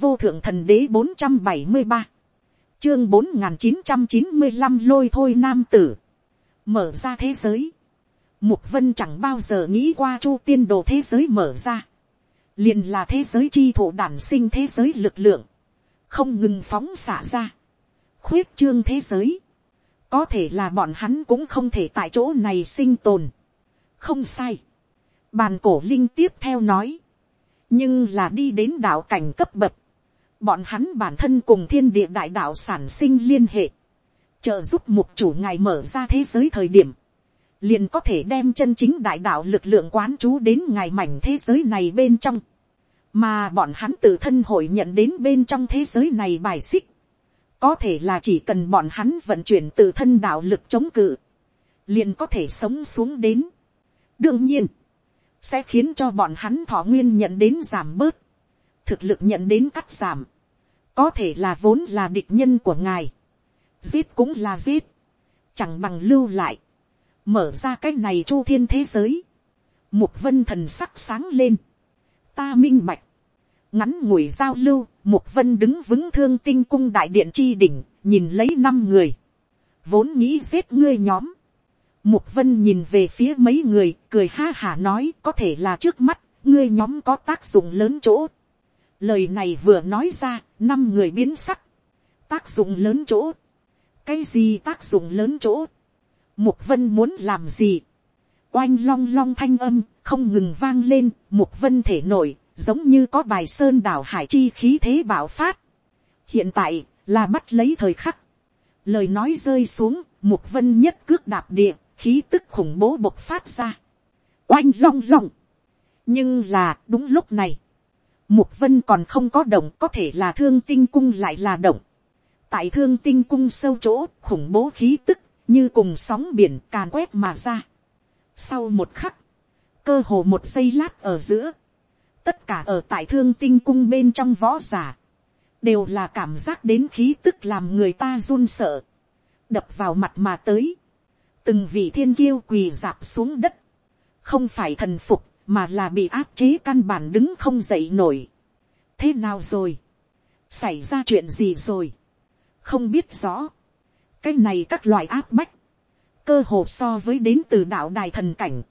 vô thượng thần đế bốn trăm bảy mươi ba, chương bốn n g h n chín trăm chín mươi năm lôi thôi nam tử, mở ra thế giới, mục vân chẳng bao giờ nghĩ qua chu tiên đồ thế giới mở ra, liền là thế giới chi thụ đản sinh thế giới lực lượng, không ngừng phóng xả ra, khuyết trương thế giới, có thể là bọn hắn cũng không thể tại chỗ này sinh tồn, không sai, bàn cổ linh tiếp theo nói, nhưng là đi đến đạo cảnh cấp bậc, bọn hắn bản thân cùng thiên địa đại đạo sản sinh liên hệ, trợ giúp mục chủ ngài mở ra thế giới thời điểm, liền có thể đem chân chính đại đạo lực lượng quán chú đến ngài mảnh thế giới này bên trong, mà bọn hắn tự thân hội nhận đến bên trong thế giới này bài xích, có thể là chỉ cần bọn hắn vận chuyển tự thân đạo lực chống cự, liền có thể sống xuống đến. đương nhiên, sẽ khiến cho bọn hắn thọ nguyên nhận đến giảm bớt, thực lực nhận đến cắt giảm, có thể là vốn là địch nhân của ngài, giết cũng là giết, chẳng bằng lưu lại, mở ra cái này chu thiên thế giới, mục vân thần sắc sáng lên, ta minh bạch, ngắn ngủi giao lưu, mục vân đứng vững thương tinh cung đại điện chi đỉnh, nhìn lấy năm người, vốn nghĩ giết ngươi nhóm, mục vân nhìn về phía mấy người, cười ha hả nói có thể là trước mắt, ngươi nhóm có tác dụng lớn chỗ lời này vừa nói ra, năm người biến sắc, tác dụng lớn chỗ, cái gì tác dụng lớn chỗ, mục vân muốn làm gì, oanh long long thanh âm không ngừng vang lên, mục vân thể nổi, giống như có bài sơn đảo hải chi khí thế bạo phát. hiện tại, là bắt lấy thời khắc. lời nói rơi xuống, mục vân nhất cước đạp địa, khí tức khủng bố bộc phát ra. oanh long long. nhưng là, đúng lúc này, mục vân còn không có động có thể là thương tinh cung lại là động. tại thương tinh cung sâu chỗ, khủng bố khí tức, như cùng sóng biển càn quét mà ra. sau một khắc, cơ hồ một giây lát ở giữa, tất cả ở tại thương tinh cung bên trong võ giả, đều là cảm giác đến khí tức làm người ta run sợ, đập vào mặt mà tới, từng vị thiên kiêu quỳ dạp xuống đất, không phải thần phục, mà là bị áp chế căn bản đứng không dậy nổi. thế nào rồi, xảy ra chuyện gì rồi, không biết rõ, cái này các loại áp bách, cơ hồ so với đến từ đạo đài thần cảnh,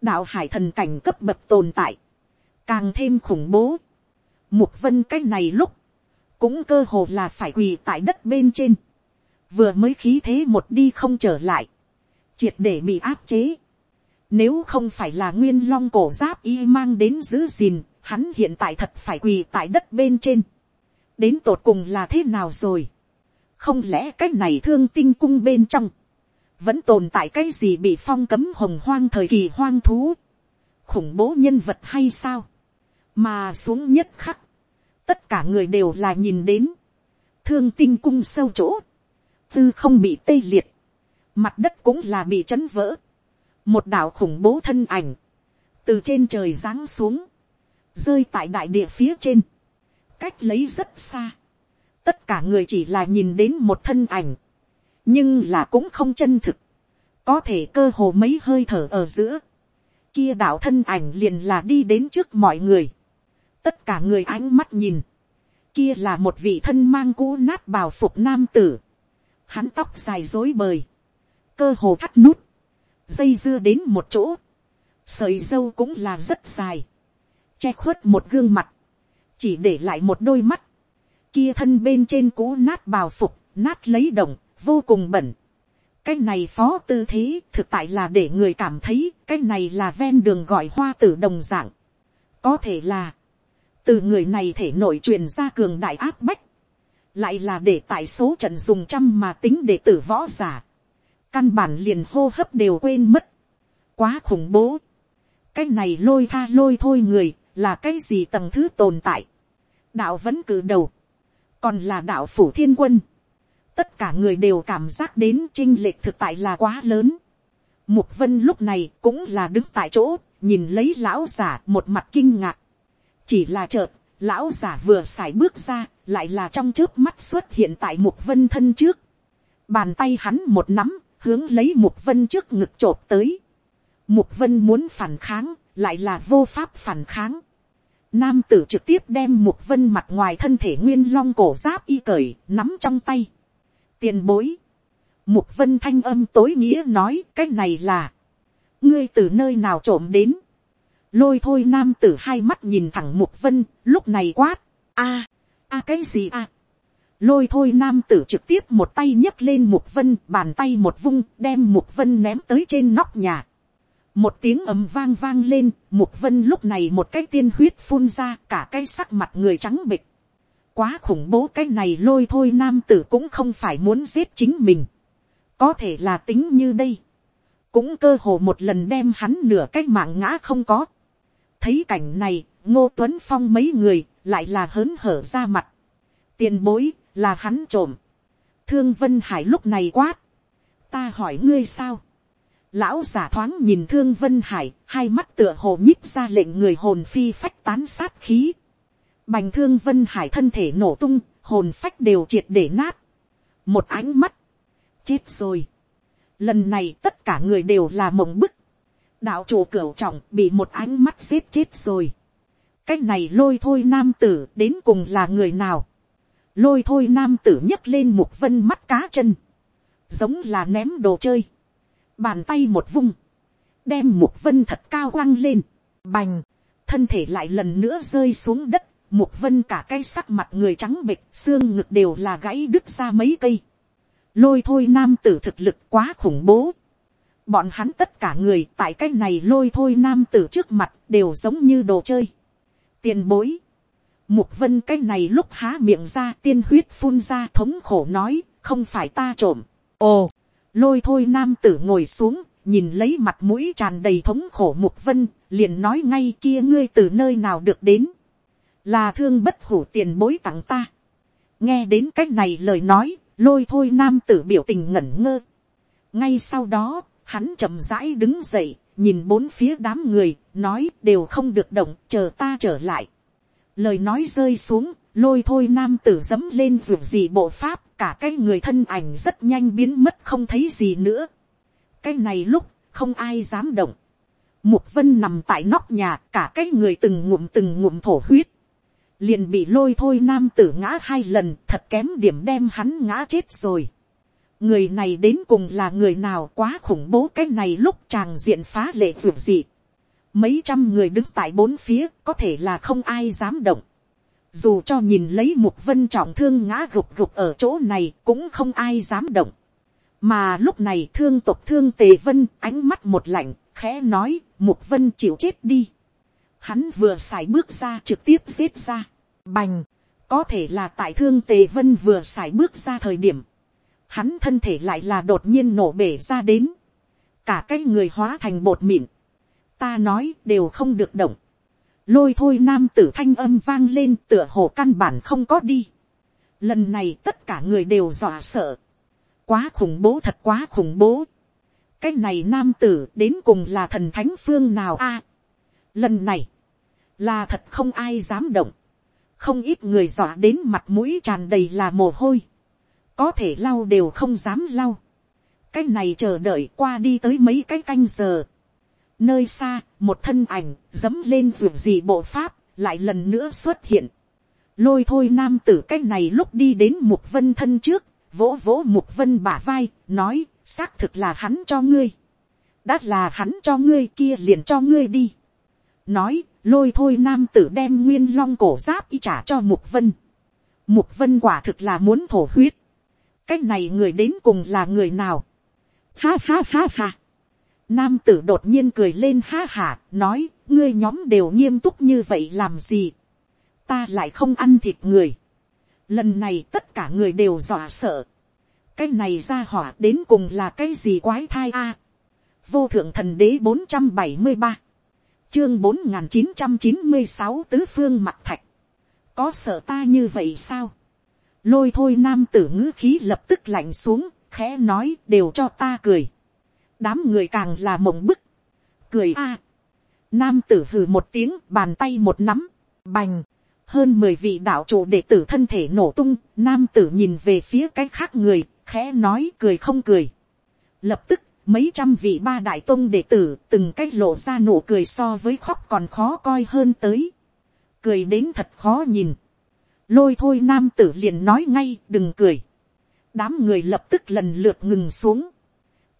đạo hải thần cảnh cấp bậc tồn tại, càng thêm khủng bố. Mục vân cái này lúc, cũng cơ hồ là phải quỳ tại đất bên trên, vừa mới khí thế một đi không trở lại, triệt để bị áp chế. Nếu không phải là nguyên long cổ giáp y mang đến giữ gìn, hắn hiện tại thật phải quỳ tại đất bên trên. Đến tột cùng là thế nào rồi? Không lẽ cái này thương tinh cung bên trong, vẫn tồn tại cái gì bị phong cấm hồng hoang thời kỳ hoang thú? Khủng bố nhân vật hay sao? mà xuống nhất khắc, tất cả người đều là nhìn đến, thương tinh cung sâu chỗ, tư không bị tê liệt, mặt đất cũng là bị chấn vỡ, một đảo khủng bố thân ảnh, từ trên trời giáng xuống, rơi tại đại địa phía trên, cách lấy rất xa, tất cả người chỉ là nhìn đến một thân ảnh, nhưng là cũng không chân thực, có thể cơ hồ mấy hơi thở ở giữa, kia đạo thân ảnh liền là đi đến trước mọi người, tất cả người ánh mắt nhìn, kia là một vị thân mang cũ nát bào phục nam tử, hắn tóc dài dối bời, cơ hồ thắt nút, dây dưa đến một chỗ, sợi dâu cũng là rất dài, che khuất một gương mặt, chỉ để lại một đôi mắt, kia thân bên trên cũ nát bào phục, nát lấy đồng, vô cùng bẩn. cái này phó tư thế thực tại là để người cảm thấy cái này là ven đường gọi hoa tử đồng dạng. có thể là, từ người này thể nội truyền ra cường đại áp bách, lại là để tại số trận dùng trăm mà tính để tử võ giả, căn bản liền hô hấp đều quên mất, quá khủng bố, cái này lôi tha lôi thôi người, là cái gì tầng thứ tồn tại, đạo vẫn cử đầu, còn là đạo phủ thiên quân, tất cả người đều cảm giác đến chinh lệch thực tại là quá lớn, mục vân lúc này cũng là đứng tại chỗ, nhìn lấy lão giả một mặt kinh ngạc, chỉ là chợt, lão giả vừa x bước ra, lại là trong trước mắt xuất hiện tại mục vân thân trước. Bàn tay hắn một nắm, hướng lấy mục vân trước ngực chộp tới. Mục vân muốn phản kháng, lại là vô pháp phản kháng. Nam tử trực tiếp đem mục vân mặt ngoài thân thể nguyên long cổ giáp y cởi, nắm trong tay. Tiền bối. Mục vân thanh âm tối nghĩa nói cái này là. Ngươi từ nơi nào trộm đến. Lôi thôi nam tử hai mắt nhìn thẳng mục vân, lúc này quát. a a cái gì a Lôi thôi nam tử trực tiếp một tay nhấc lên mục vân, bàn tay một vung, đem mục vân ném tới trên nóc nhà một tiếng ầm vang vang lên, mục vân lúc này một cái tiên huyết phun ra cả cái sắc mặt người trắng bịch. quá khủng bố cái này lôi thôi nam tử cũng không phải muốn giết chính mình. có thể là tính như đây. cũng cơ hồ một lần đem hắn nửa cái mạng ngã không có. thấy cảnh này, ngô tuấn phong mấy người lại là hớn hở ra mặt. tiền bối là hắn trộm. thương vân hải lúc này quát. ta hỏi ngươi sao Lão giả thoáng nhìn thương vân hải, hai mắt tựa hồ nhích ra lệnh người hồn phi phách tán sát khí. Bành thương vân hải thân thể nổ tung, hồn phách đều triệt để nát. Một ánh mắt. Chết rồi. Lần này tất cả người đều là mộng bức. Đạo chủ cửu trọng bị một ánh mắt giết chết rồi. Cái này lôi thôi nam tử đến cùng là người nào. Lôi thôi nam tử nhấc lên một vân mắt cá chân. Giống là ném đồ chơi bàn tay một vung, đem mục vân thật cao quăng lên, bành, thân thể lại lần nữa rơi xuống đất, mục vân cả cái sắc mặt người trắng bịch, xương ngực đều là gãy đứt ra mấy cây. Lôi thôi nam tử thực lực quá khủng bố. Bọn hắn tất cả người tại cái này lôi thôi nam tử trước mặt đều giống như đồ chơi. Tiền bối. Mục vân cái này lúc há miệng ra tiên huyết phun ra thống khổ nói, không phải ta trộm. Ồ, lôi thôi nam tử ngồi xuống, nhìn lấy mặt mũi tràn đầy thống khổ mục vân, liền nói ngay kia ngươi từ nơi nào được đến, là thương bất hủ tiền bối tặng ta. nghe đến cách này lời nói, lôi thôi nam tử biểu tình ngẩn ngơ. ngay sau đó, hắn chậm rãi đứng dậy, nhìn bốn phía đám người, nói đều không được động, chờ ta trở lại lời nói rơi xuống, lôi thôi nam tử dẫm lên ruột gì bộ pháp cả cái người thân ảnh rất nhanh biến mất không thấy gì nữa. Cái này lúc không ai dám động. Mục vân nằm tại nóc nhà cả cái người từng ngụm từng ngụm thổ huyết. Liền bị lôi thôi nam tử ngã hai lần thật kém điểm đem hắn ngã chết rồi. Người này đến cùng là người nào quá khủng bố cái này lúc chàng diện phá lệ ruột gì mấy trăm người đứng tại bốn phía, có thể là không ai dám động dù cho nhìn lấy mục vân trọng thương ngã gục gục ở chỗ này, cũng không ai dám động. mà lúc này thương tộc thương tề vân, ánh mắt một lạnh, khẽ nói, mục vân chịu chết đi. hắn vừa xài bước ra, trực tiếp giết ra. bành có thể là tại thương tề vân vừa xài bước ra thời điểm hắn thân thể lại là đột nhiên nổ bể ra đến. cả cái người hóa thành bột mịn ta nói đều không được động lôi thôi nam tử thanh âm vang lên tựa hồ căn bản không có đi. lần này tất cả người đều dọa sợ. quá khủng bố thật quá khủng bố. cái này nam tử đến cùng là thần thánh phương nào a. lần này, là thật không ai dám động. không ít người dọa đến mặt mũi tràn đầy là mồ hôi. có thể lau đều không dám lau. cái này chờ đợi qua đi tới mấy cái canh giờ Nơi xa, một thân ảnh, dấm lên ruột gì bộ pháp, lại lần nữa xuất hiện. Lôi thôi nam tử cách này lúc đi đến mục vân thân trước, vỗ vỗ mục vân bả vai, nói, xác thực là hắn cho ngươi. Đã là hắn cho ngươi kia liền cho ngươi đi. Nói, lôi thôi nam tử đem nguyên long cổ giáp y trả cho mục vân. Mục vân quả thực là muốn thổ huyết. cách này người đến cùng là người nào? Ha ha ha ha. Nam tử đột nhiên cười lên ha hả, nói, ngươi nhóm đều nghiêm túc như vậy làm gì. Ta lại không ăn thịt người. Lần này tất cả người đều dọa sợ. Cái này ra hỏa đến cùng là cái gì quái thai a Vô thượng thần đế bốn trăm bảy mươi ba Chương bốn chín trăm chín mươi sáu tứ phương mặt thạch. Có sợ ta như vậy sao? Lôi thôi nam tử ngữ khí lập tức lạnh xuống, khẽ nói đều cho ta cười đám người càng là mộng bức, cười a, nam tử hừ một tiếng bàn tay một nắm, bành, hơn mười vị đạo chủ đệ tử thân thể nổ tung, nam tử nhìn về phía cái khác người, khẽ nói cười không cười. Lập tức, mấy trăm vị ba đại tôn đệ tử từng cách lộ ra nụ cười so với khóc còn khó coi hơn tới. cười đến thật khó nhìn, lôi thôi nam tử liền nói ngay đừng cười, đám người lập tức lần lượt ngừng xuống,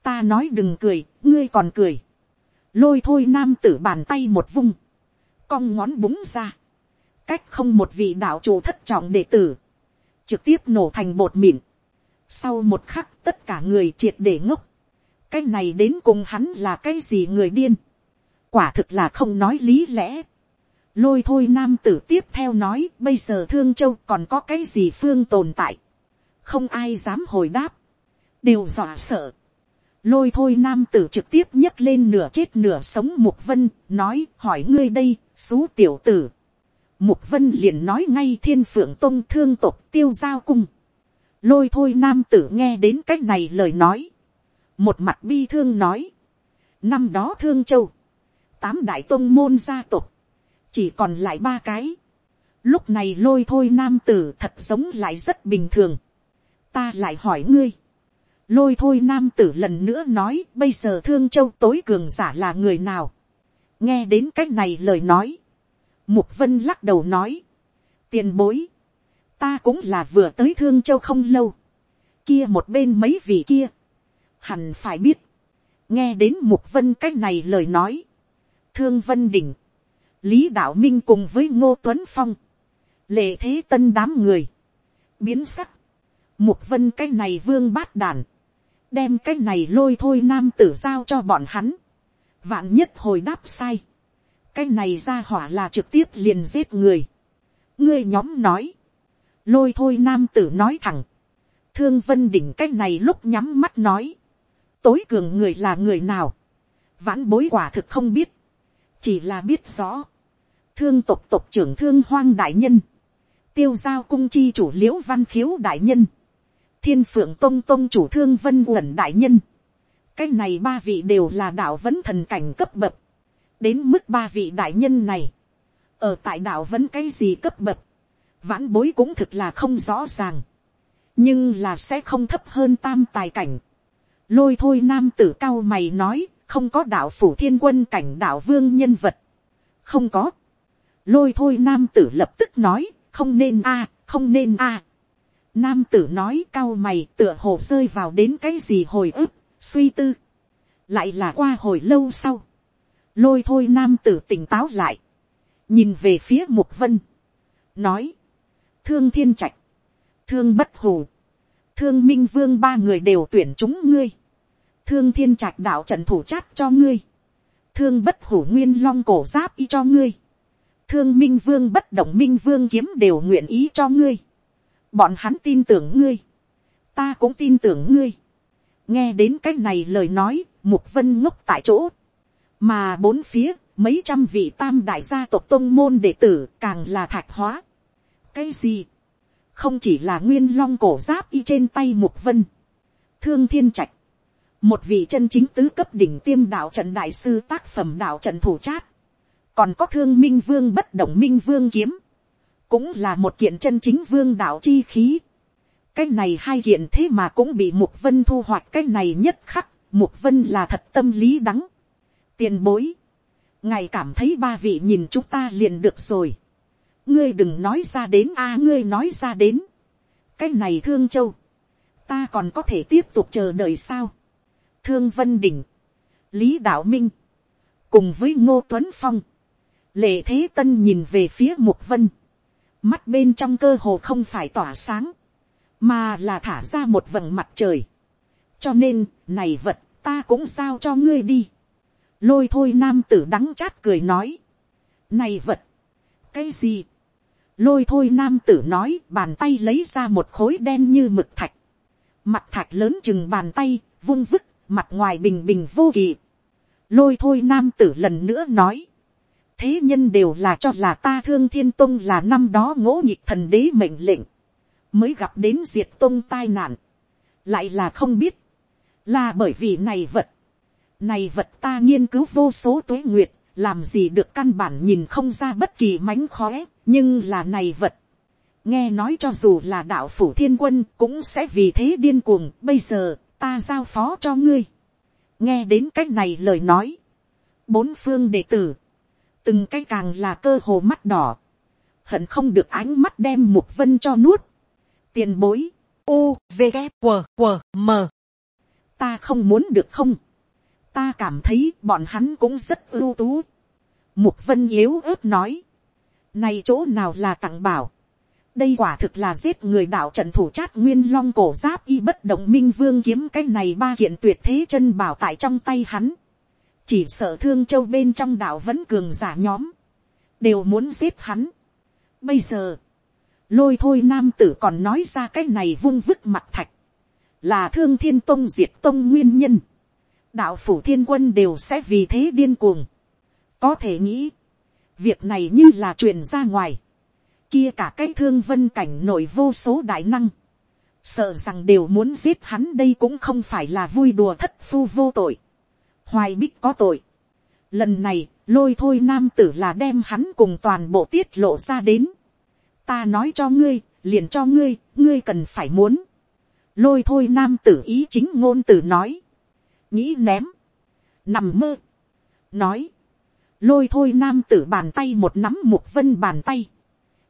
ta nói đừng cười, ngươi còn cười, lôi thôi nam tử bàn tay một vung, cong ngón búng ra, cách không một vị đạo chủ thất trọng đệ tử, trực tiếp nổ thành bột mịn. Sau một khắc tất cả người triệt để ngốc. Cái này đến cùng hắn là cái gì người điên. Quả thực là không nói lý lẽ. Lôi thôi nam tử tiếp theo nói bây giờ thương châu còn có cái gì phương tồn tại. Không ai dám hồi đáp. Đều dọa sợ. Lôi thôi nam tử trực tiếp nhấc lên nửa chết nửa sống mục vân, nói hỏi ngươi đây, xú tiểu tử. Mục vân liền nói ngay thiên phượng tông thương tộc tiêu giao cung. Lôi thôi nam tử nghe đến cách này lời nói. Một mặt bi thương nói. Năm đó thương châu. Tám đại tông môn gia tộc. Chỉ còn lại ba cái. Lúc này lôi thôi nam tử thật giống lại rất bình thường. Ta lại hỏi ngươi lôi thôi nam tử lần nữa nói, bây giờ thương châu tối cường giả là người nào? Nghe đến c á c h này lời nói. Mục vân lắc đầu nói. Tiền bối. Ta cũng là vừa tới thương châu không lâu. Kia một bên mấy vị kia. Hẳn phải biết. Nghe đến mục vân c á c h này lời nói. Thương vân đỉnh. Lý đạo minh cùng với ngô tuấn phong. Lệ thế tân đám người. Biến sắc. Mục vân cái này vương bát đàn đem cái này lôi thôi nam tử giao cho bọn hắn, vạn nhất hồi đáp sai, cái này ra hỏa là trực tiếp liền giết người, ngươi nhóm nói, lôi thôi nam tử nói thẳng, thương vân đỉnh cái này lúc nhắm mắt nói, tối cường người là người nào, vãn bối quả thực không biết, chỉ là biết rõ, thương tộc tộc trưởng thương hoang đại nhân, tiêu giao cung chi chủ liễu văn khiếu đại nhân, thiên phượng tông tông chủ thương vân uẩn đại nhân. cái này ba vị đều là đạo vấn thần cảnh cấp bậc. đến mức ba vị đại nhân này, ở tại đạo vấn cái gì cấp bậc, vãn bối cũng thực là không rõ ràng. nhưng là sẽ không thấp hơn tam tài cảnh. lôi thôi nam tử cao mày nói, không có đạo phủ thiên quân cảnh đạo vương nhân vật. không có. lôi thôi nam tử lập tức nói, không nên a, không nên a. Nam tử nói cao mày tựa hồ rơi vào đến cái gì hồi ức, suy tư. Lại là qua hồi lâu sau. Lôi thôi nam tử tỉnh táo lại. Nhìn về phía mục vân. Nói. Thương thiên trạch. Thương bất hù. Thương minh vương ba người đều tuyển chúng ngươi. Thương thiên trạch đạo trận thủ chát cho ngươi. Thương bất hủ nguyên long cổ giáp y cho ngươi. Thương minh vương bất động minh vương kiếm đều nguyện ý cho ngươi bọn hắn tin tưởng ngươi, ta cũng tin tưởng ngươi. nghe đến cái này lời nói, mục vân ngốc tại chỗ, mà bốn phía, mấy trăm vị tam đại gia tộc tôn môn đệ tử càng là thạch hóa. cái gì, không chỉ là nguyên long cổ giáp y trên tay mục vân, thương thiên trạch, một vị chân chính tứ cấp đỉnh tiêm đạo trận đại sư tác phẩm đạo trận thủ chát, còn có thương minh vương bất động minh vương kiếm, cũng là một kiện chân chính vương đạo chi khí. cái này hai kiện thế mà cũng bị mục vân thu hoạch cái này nhất khắc, mục vân là thật tâm lý đắng. tiền bối, ngài cảm thấy ba vị nhìn chúng ta liền được rồi. ngươi đừng nói ra đến a ngươi nói ra đến. cái này thương châu, ta còn có thể tiếp tục chờ đợi sao. thương vân đỉnh, lý đạo minh, cùng với ngô tuấn phong, lệ thế tân nhìn về phía mục vân mắt bên trong cơ hồ không phải tỏa sáng, mà là thả ra một vầng mặt trời. cho nên, này vật, ta cũng giao cho ngươi đi. lôi thôi nam tử đắng chát cười nói. này vật, cái gì. lôi thôi nam tử nói bàn tay lấy ra một khối đen như mực thạch. mặt thạch lớn chừng bàn tay, vung vức, mặt ngoài bình bình vô kỳ. lôi thôi nam tử lần nữa nói thế nhân đều là cho là ta thương thiên tông là năm đó ngỗ nhịp thần đế mệnh lệnh, mới gặp đến diệt tông tai nạn, lại là không biết, là bởi vì này vật, này vật ta nghiên cứu vô số tuế nguyệt, làm gì được căn bản nhìn không ra bất kỳ mánh khóe, nhưng là này vật, nghe nói cho dù là đạo phủ thiên quân cũng sẽ vì thế điên cuồng, bây giờ ta giao phó cho ngươi, nghe đến c á c h này lời nói, bốn phương đệ tử, từng cái càng là cơ hồ mắt đỏ, hận không được ánh mắt đem mục vân cho nuốt. tiền bối, u, v, g, q, q, m. ta không muốn được không. ta cảm thấy bọn hắn cũng rất ưu tú. mục vân yếu ớt nói. này chỗ nào là tặng bảo. đây quả thực là giết người đạo trận thủ chát nguyên long cổ giáp y bất động minh vương kiếm cái này ba kiện tuyệt thế chân bảo tại trong tay hắn chỉ sợ thương châu bên trong đạo vẫn cường giả nhóm đều muốn giết hắn. Bây giờ, lôi thôi nam tử còn nói ra cái này vung vức mặt thạch, là thương thiên tông diệt tông nguyên nhân. đạo phủ thiên quân đều sẽ vì thế điên cuồng. có thể nghĩ, việc này như là truyền ra ngoài, kia cả cái thương vân cảnh nổi vô số đại năng, sợ rằng đều muốn giết hắn đây cũng không phải là vui đùa thất phu vô tội, hoài bích có tội. Lần này, lôi thôi nam tử là đem hắn cùng toàn bộ tiết lộ ra đến. ta nói cho ngươi, liền cho ngươi, ngươi cần phải muốn. lôi thôi nam tử ý chính ngôn tử nói. nghĩ ném. nằm mơ. nói. lôi thôi nam tử bàn tay một nắm mục vân bàn tay.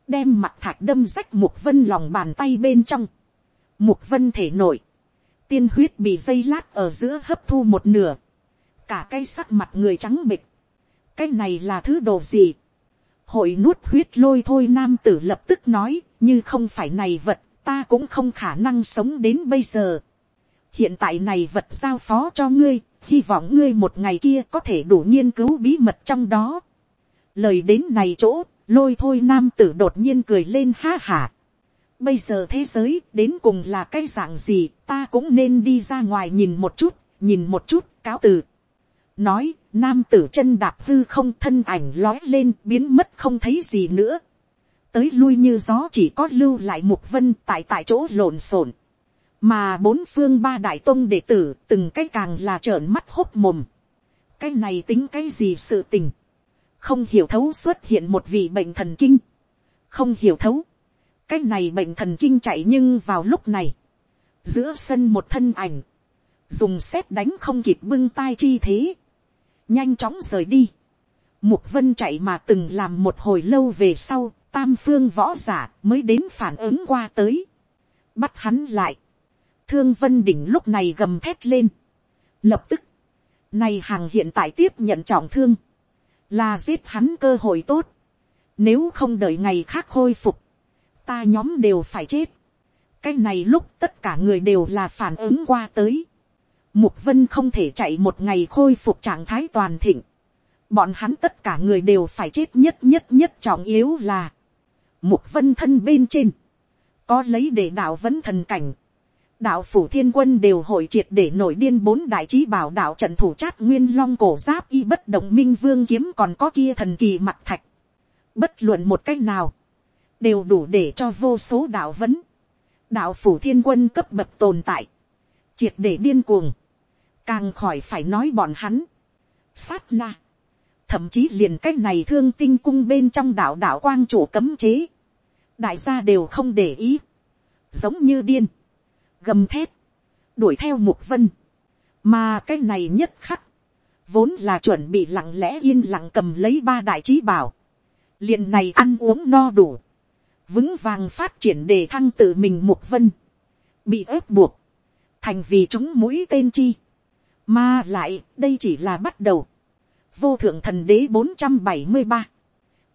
đem mặt thạch đâm rách mục vân lòng bàn tay bên trong. mục vân thể nổi. tiên huyết bị dây lát ở giữa hấp thu một nửa cả cây sắc mặt người trắng bịch cái này là thứ đồ gì. hội nuốt huyết lôi thôi nam tử lập tức nói, như không phải này vật, ta cũng không khả năng sống đến bây giờ. hiện tại này vật giao phó cho ngươi, hy vọng ngươi một ngày kia có thể đủ nghiên cứu bí mật trong đó. lời đến này chỗ, lôi thôi nam tử đột nhiên cười lên ha hả. bây giờ thế giới đến cùng là cái dạng gì, ta cũng nên đi ra ngoài nhìn một chút, nhìn một chút, cáo từ nói, nam tử chân đạp hư không thân ảnh lói lên biến mất không thấy gì nữa. tới lui như gió chỉ có lưu lại mục vân tại tại chỗ lộn xộn. mà bốn phương ba đại tôn đệ tử từng cái càng là trợn mắt hốc mồm. cái này tính cái gì sự tình. không hiểu thấu xuất hiện một vị bệnh thần kinh. không hiểu thấu. cái này bệnh thần kinh chạy nhưng vào lúc này. giữa sân một thân ảnh dùng xét đánh không kịp bưng tai chi thế, nhanh chóng rời đi. Mục vân chạy mà từng làm một hồi lâu về sau, tam phương võ giả mới đến phản ứng qua tới. Bắt hắn lại. Thương vân đỉnh lúc này gầm thét lên. Lập tức, này hàng hiện tại tiếp nhận trọng thương. Là giết hắn cơ hội tốt. Nếu không đợi ngày khác khôi phục, ta nhóm đều phải chết. Cái này lúc tất cả người đều là phản ứng qua tới. Mục vân không thể chạy một ngày khôi phục trạng thái toàn thịnh. Bọn hắn tất cả người đều phải chết nhất nhất nhất, trọng yếu là. Mục vân thân bên trên. Có lấy để đạo vấn thần cảnh. Đạo phủ thiên quân đều hội triệt để nổi điên bốn đại trí bảo đạo trận thủ chát nguyên long cổ giáp y bất động minh vương kiếm còn có kia thần kỳ mặt thạch. Bất luận một cách nào. Đều đủ để cho vô số đạo vấn. Đạo phủ thiên quân cấp bậc tồn tại. Triệt để điên cuồng càng khỏi phải nói bọn hắn, sát na, thậm chí liền cách này thương tinh cung bên trong đạo đạo quang chủ cấm chế, đại gia đều không để ý, giống như điên, gầm thép, đuổi theo mục vân, mà cái này nhất khắc, vốn là chuẩn bị lặng lẽ yên lặng cầm lấy ba đại trí bảo, liền này ăn uống no đủ, vững vàng phát triển để thăng tự mình mục vân, bị ép buộc, thành vì chúng mũi tên chi, mà lại, đây chỉ là bắt đầu. Vô thượng thần đế bốn trăm bảy mươi ba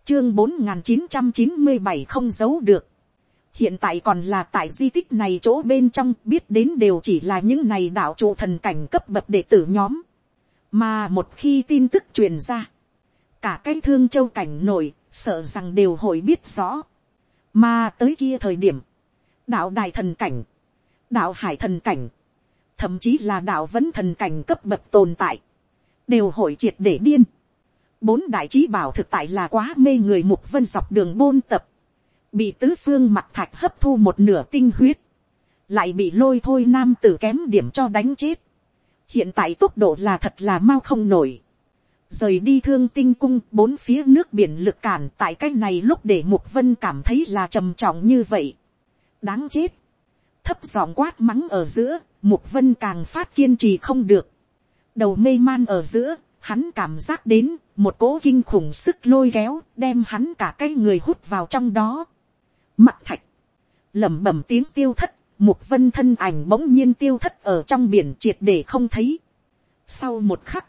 Chương bốn chín trăm chín mươi bảy không giấu được. Hiện tại còn là tại di tích này chỗ bên trong biết đến đều chỉ là những này đạo trụ thần cảnh cấp bậc đệ tử nhóm. Mà một khi tin tức truyền ra. Cả cái thương châu cảnh nổi, sợ rằng đều hội biết rõ. Mà tới kia thời điểm. Đạo đài thần cảnh. Đạo hải thần cảnh thậm chí là đạo vẫn thần cảnh cấp bậc tồn tại, đều hội triệt để điên. Bốn đại trí bảo thực tại là quá mê người mục vân dọc đường bôn tập, bị tứ phương mặt thạch hấp thu một nửa tinh huyết, lại bị lôi thôi nam tử kém điểm cho đánh chết. hiện tại tốc độ là thật là mau không nổi. rời đi thương tinh cung bốn phía nước biển lực cản tại cái này lúc để mục vân cảm thấy là trầm trọng như vậy. đáng chết. thấp giọng quát mắng ở giữa, Mục vân càng phát kiên trì không được. Đầu mê man ở giữa, hắn cảm giác đến một cỗ kinh khủng sức lôi kéo đem hắn cả cái người hút vào trong đó. Mặt thạch, lẩm bẩm tiếng tiêu thất, mục vân thân ảnh bỗng nhiên tiêu thất ở trong biển triệt để không thấy. Sau một khắc,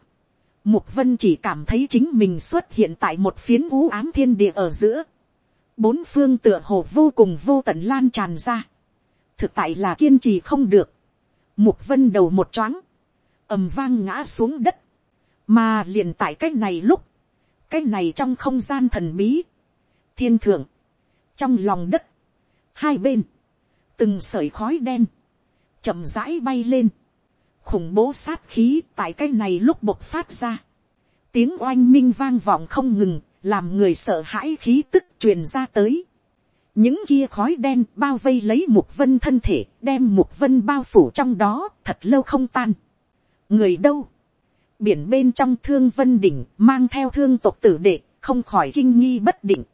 mục vân chỉ cảm thấy chính mình xuất hiện tại một phiến u ám thiên địa ở giữa. Bốn phương tựa hồ vô cùng vô tận lan tràn ra. Thực tại là kiên trì không được. Mục vân đầu một choáng. ầm vang ngã xuống đất mà liền tại cái này lúc, cái này trong không gian thần bí, thiên thượng, trong lòng đất, hai bên, từng sợi khói đen, chậm rãi bay lên, khủng bố sát khí tại cái này lúc bộc phát ra, tiếng oanh minh vang vọng không ngừng, làm người sợ hãi khí tức truyền ra tới những kia khói đen bao vây lấy mục vân thân thể, đem mục vân bao phủ trong đó, thật lâu không tan. người đâu, biển bên trong thương vân đỉnh mang theo thương tộc tử đệ không khỏi kinh nghi bất định.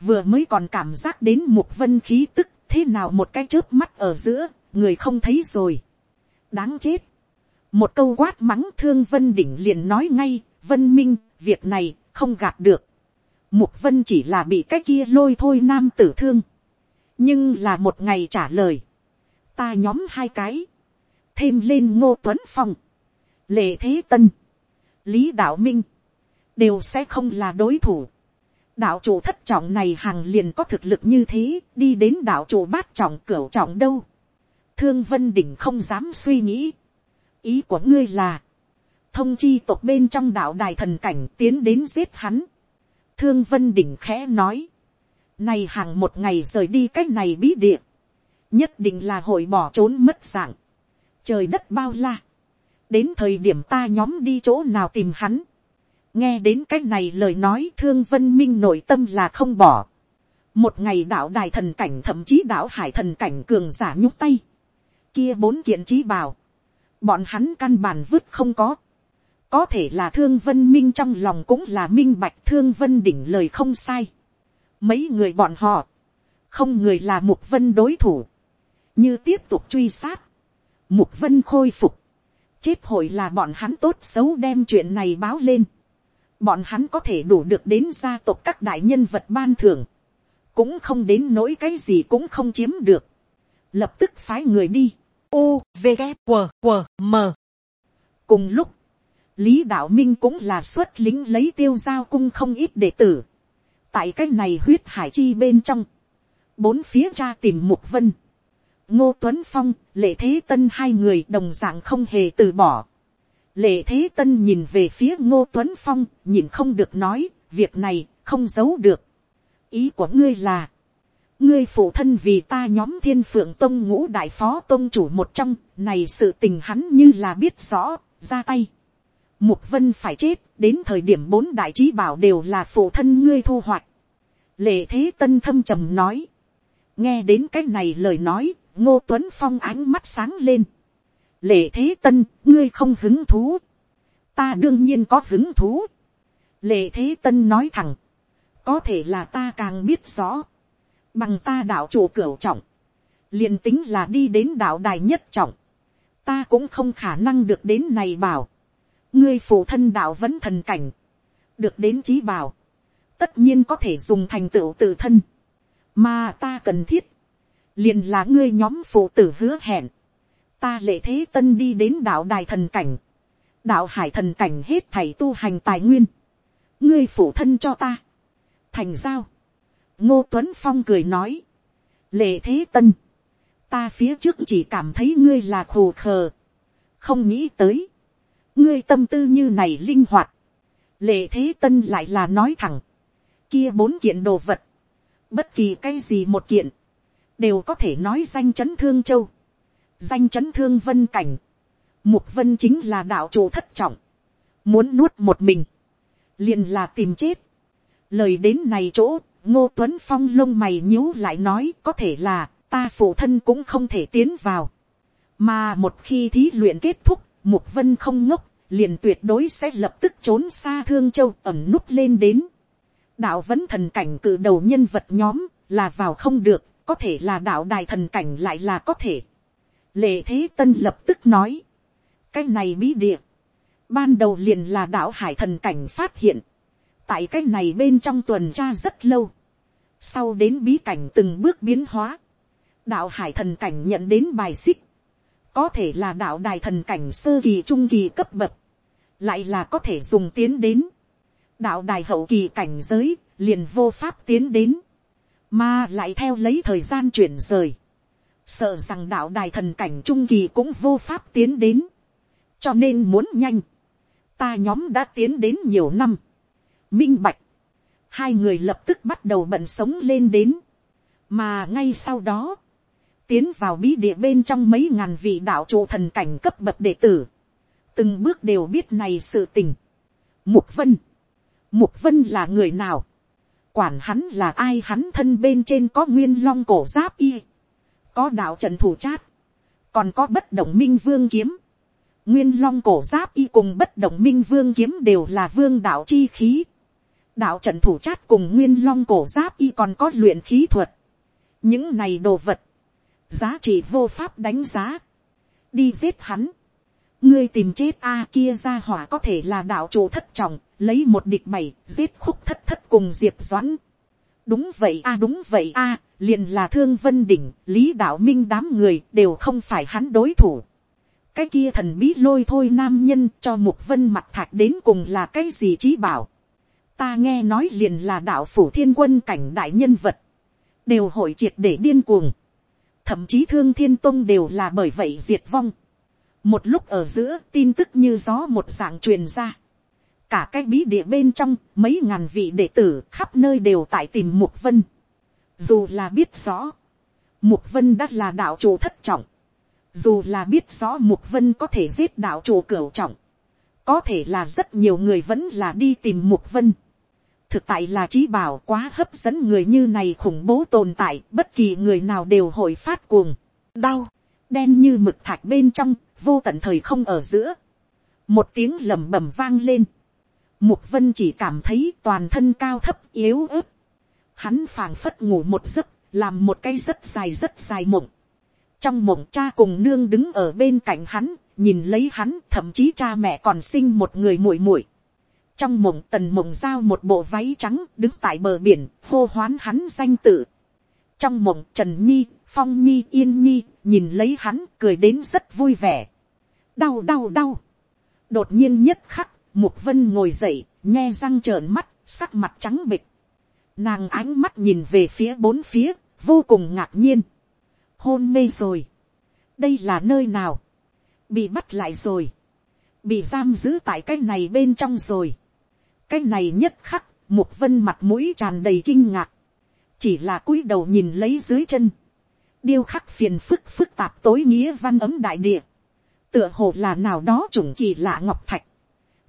Vừa mới còn cảm giác đến một vân khí tức thế nào một cái chớp mắt ở giữa người không thấy rồi. Đáng chết. Một câu quát mắng thương vân đỉnh liền nói ngay vân minh việc này không gạt được mục vân chỉ là bị cái kia lôi thôi nam tử thương nhưng là một ngày trả lời ta nhóm hai cái thêm lên ngô tuấn phong lệ thế tân, lý đạo minh, đều sẽ không là đối thủ. đạo chủ thất trọng này hàng liền có thực lực như thế, đi đến đạo chủ bát trọng cửu trọng đâu. thương vân đỉnh không dám suy nghĩ. ý của ngươi là, thông chi tộc bên trong đạo đài thần cảnh tiến đến giết hắn thương vân đỉnh khẽ nói, này hàng một ngày rời đi cách này bí địa, nhất định là hội bỏ trốn mất dạng, trời đất bao la, đến thời điểm ta nhóm đi chỗ nào tìm hắn. nghe đến cách này lời nói thương vân minh nội tâm là không bỏ. một ngày đạo đài thần cảnh thậm chí đạo hải thần cảnh cường giả nhúc tay. kia bốn kiện trí bảo. bọn hắn căn bản vứt không có có thể là thương vân minh trong lòng cũng là minh bạch thương vân đỉnh lời không sai. mấy người bọn họ, không người là mục vân đối thủ. như tiếp tục truy sát, mục vân khôi phục chết hội là bọn hắn tốt xấu đem chuyện này báo lên. Bọn hắn có thể đủ được đến gia tộc các đại nhân vật ban thưởng. Cũng không đến nỗi cái gì cũng không chiếm được. Lập tức phái người đi. U, V, K, q q M. Cùng lúc, Lý Đạo Minh cũng là xuất lính lấy tiêu giao cung không ít đệ tử. Tại cái này huyết hải chi bên trong. Bốn phía ra tìm Mục Vân ngô tuấn phong, lệ thế tân hai người đồng dạng không hề từ bỏ. lệ thế tân nhìn về phía ngô tuấn phong, nhìn không được nói, việc này không giấu được. ý của ngươi là, ngươi phụ thân vì ta nhóm thiên phượng tông ngũ đại phó tông chủ một trong, này sự tình hắn như là biết rõ, ra tay. Mục vân phải chết, đến thời điểm bốn đại trí bảo đều là phụ thân ngươi thu hoạch. Lệ thế tân thâm trầm nói. Nghe đến cái này lời nói, ngô tuấn phong ánh mắt sáng lên. lệ thế tân, ngươi không hứng thú. ta đương nhiên có hứng thú. lệ thế tân nói thẳng. có thể là ta càng biết rõ. bằng ta đạo chủ cửu trọng. liền tính là đi đến đạo đài nhất trọng. ta cũng không khả năng được đến này bảo ngươi phụ thân đạo vẫn thần cảnh. được đến trí bảo. tất nhiên có thể dùng thành tựu tự thân. mà ta cần thiết. Liền là ngươi nhóm phụ tử hứa hẹn, ta lệ thế tân đi đến đạo đài thần cảnh, đạo hải thần cảnh hết thầy tu hành tài nguyên, ngươi phụ thân cho ta, thành giao, ngô tuấn phong cười nói, lệ thế tân, ta phía trước chỉ cảm thấy ngươi là khù khờ, không nghĩ tới, ngươi tâm tư như này linh hoạt, lệ thế tân lại là nói thẳng, kia bốn kiện đồ vật, bất kỳ cái gì một kiện, đều có thể nói danh chấn thương châu, danh chấn thương vân cảnh, mục vân chính là đạo chủ thất trọng, muốn nuốt một mình, liền là tìm chết. Lời đến này chỗ, ngô tuấn phong lông mày nhíu lại nói có thể là ta phụ thân cũng không thể tiến vào, mà một khi thí luyện kết thúc, mục vân không ngốc, liền tuyệt đối sẽ lập tức trốn xa thương châu ẩm nút lên đến. đạo vẫn thần cảnh cử đầu nhân vật nhóm là vào không được có thể là đạo đài thần cảnh lại là có thể. lệ thế tân lập tức nói, cái này bí địa, ban đầu liền là đạo hải thần cảnh phát hiện, tại cái này bên trong tuần tra rất lâu, sau đến bí cảnh từng bước biến hóa, đạo hải thần cảnh nhận đến bài xích, có thể là đạo đài thần cảnh sơ kỳ trung kỳ cấp bậc, lại là có thể dùng tiến đến, đạo đài hậu kỳ cảnh giới liền vô pháp tiến đến, mà lại theo lấy thời gian chuyển rời, sợ rằng đạo đài thần cảnh trung kỳ cũng vô pháp tiến đến, cho nên muốn nhanh, ta nhóm đã tiến đến nhiều năm, minh bạch, hai người lập tức bắt đầu bận sống lên đến, mà ngay sau đó, tiến vào bí địa bên trong mấy ngàn vị đạo trụ thần cảnh cấp bậc đệ tử, từng bước đều biết này sự tình. Mục vân, mục vân là người nào, quản hắn là ai? Hắn thân bên trên có nguyên long cổ giáp y, có đạo trần thủ chát, còn có bất động minh vương kiếm, nguyên long cổ giáp y cùng bất động minh vương kiếm đều là vương đạo chi khí, đạo trần thủ chát cùng nguyên long cổ giáp y còn có luyện khí thuật, những này đồ vật, giá trị vô pháp đánh giá, đi giết hắn, ngươi tìm chết a kia ra hỏa có thể là đạo chủ thất trọng, lấy một địch bảy, giết khúc thất thất cùng diệp doãn. đúng vậy a đúng vậy a, liền là thương vân đỉnh, lý đạo minh đám người đều không phải hắn đối thủ. cái kia thần bí lôi thôi nam nhân cho mục vân mặt thạch đến cùng là cái gì trí bảo. ta nghe nói liền là đạo phủ thiên quân cảnh đại nhân vật, đều hội triệt để điên cuồng thậm chí thương thiên tông đều là bởi vậy diệt vong. một lúc ở giữa tin tức như gió một dạng truyền ra. cả cái bí địa bên trong mấy ngàn vị đệ tử khắp nơi đều tại tìm mục vân. dù là biết rõ, mục vân đã là đạo chủ thất trọng. dù là biết rõ mục vân có thể giết đạo chủ cửu trọng. có thể là rất nhiều người vẫn là đi tìm mục vân thực tại là trí bảo quá hấp dẫn người như này khủng bố tồn tại, bất kỳ người nào đều hội phát cuồng, đau, đen như mực thạch bên trong, vô tận thời không ở giữa. Một tiếng lầm bầm vang lên. Mục vân chỉ cảm thấy toàn thân cao thấp yếu ớt. Hắn phảng phất ngủ một giấc, làm một cái rất dài rất dài mộng. Trong mộng cha cùng nương đứng ở bên cạnh hắn, nhìn lấy hắn, thậm chí cha mẹ còn sinh một người muội muội trong mộng tần mộng giao một bộ váy trắng đứng tại bờ biển hô hoán hắn danh tự. trong mộng trần nhi, phong nhi yên nhi nhìn lấy hắn cười đến rất vui vẻ. đau đau đau. đột nhiên nhất khắc mục vân ngồi dậy nghe răng trợn mắt sắc mặt trắng bịch. nàng ánh mắt nhìn về phía bốn phía vô cùng ngạc nhiên. hôn mê rồi. đây là nơi nào. bị bắt lại rồi bị giam giữ tại cái này bên trong rồi cái này nhất khắc, một vân mặt mũi tràn đầy kinh ngạc, chỉ là cúi đầu nhìn lấy dưới chân, điêu khắc phiền phức phức tạp tối nghĩa văn ấm đại địa, tựa hồ là nào đó chủng kỳ lạ ngọc thạch,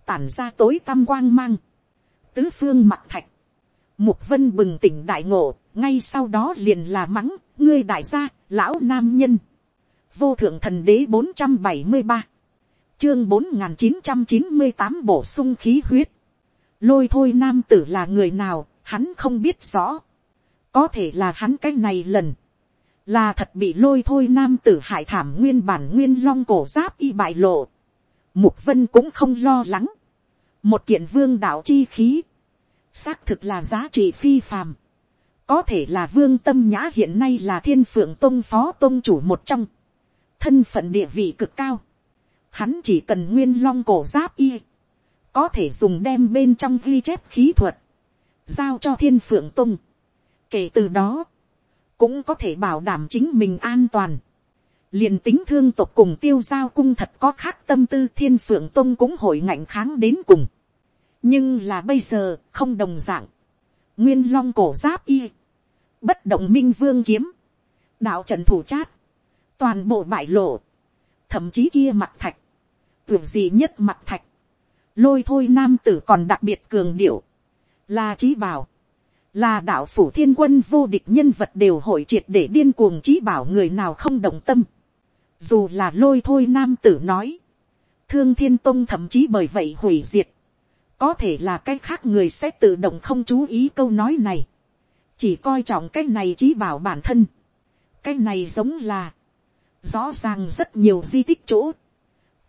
tản ra tối tam quang mang, tứ phương mặt thạch, mục vân bừng tỉnh đại ngộ, ngay sau đó liền là mắng, ngươi đại gia, lão nam nhân, vô thượng thần đế bốn trăm bảy mươi ba, chương bốn n g h n chín trăm chín mươi tám bổ sung khí huyết, lôi thôi nam tử là người nào, hắn không biết rõ. có thể là hắn cái này lần, là thật bị lôi thôi nam tử hại thảm nguyên bản nguyên long cổ giáp y bại lộ. mục vân cũng không lo lắng. một kiện vương đạo chi khí, xác thực là giá trị phi phàm. có thể là vương tâm nhã hiện nay là thiên phượng tôn phó tôn chủ một trong, thân phận địa vị cực cao. hắn chỉ cần nguyên long cổ giáp y có thể dùng đem bên trong ghi chép khí thuật, giao cho thiên phượng tung. kể từ đó, cũng có thể bảo đảm chính mình an toàn. liền tính thương tộc cùng tiêu giao cung thật có khác tâm tư thiên phượng tung cũng hội ngạnh kháng đến cùng. nhưng là bây giờ không đồng dạng. nguyên long cổ giáp y, bất động minh vương kiếm, đạo trần thủ chát, toàn bộ bại lộ, thậm chí kia mặt thạch, tưởng gì nhất mặt thạch, lôi thôi nam tử còn đặc biệt cường điệu, là trí bảo, là đạo phủ thiên quân vô địch nhân vật đều hội triệt để điên cuồng trí bảo người nào không đồng tâm. Dù là lôi thôi nam tử nói, thương thiên tông thậm chí bởi vậy hủy diệt, có thể là cái khác người sẽ tự động không chú ý câu nói này, chỉ coi trọng cái này trí bảo bản thân, cái này giống là, rõ ràng rất nhiều di tích chỗ,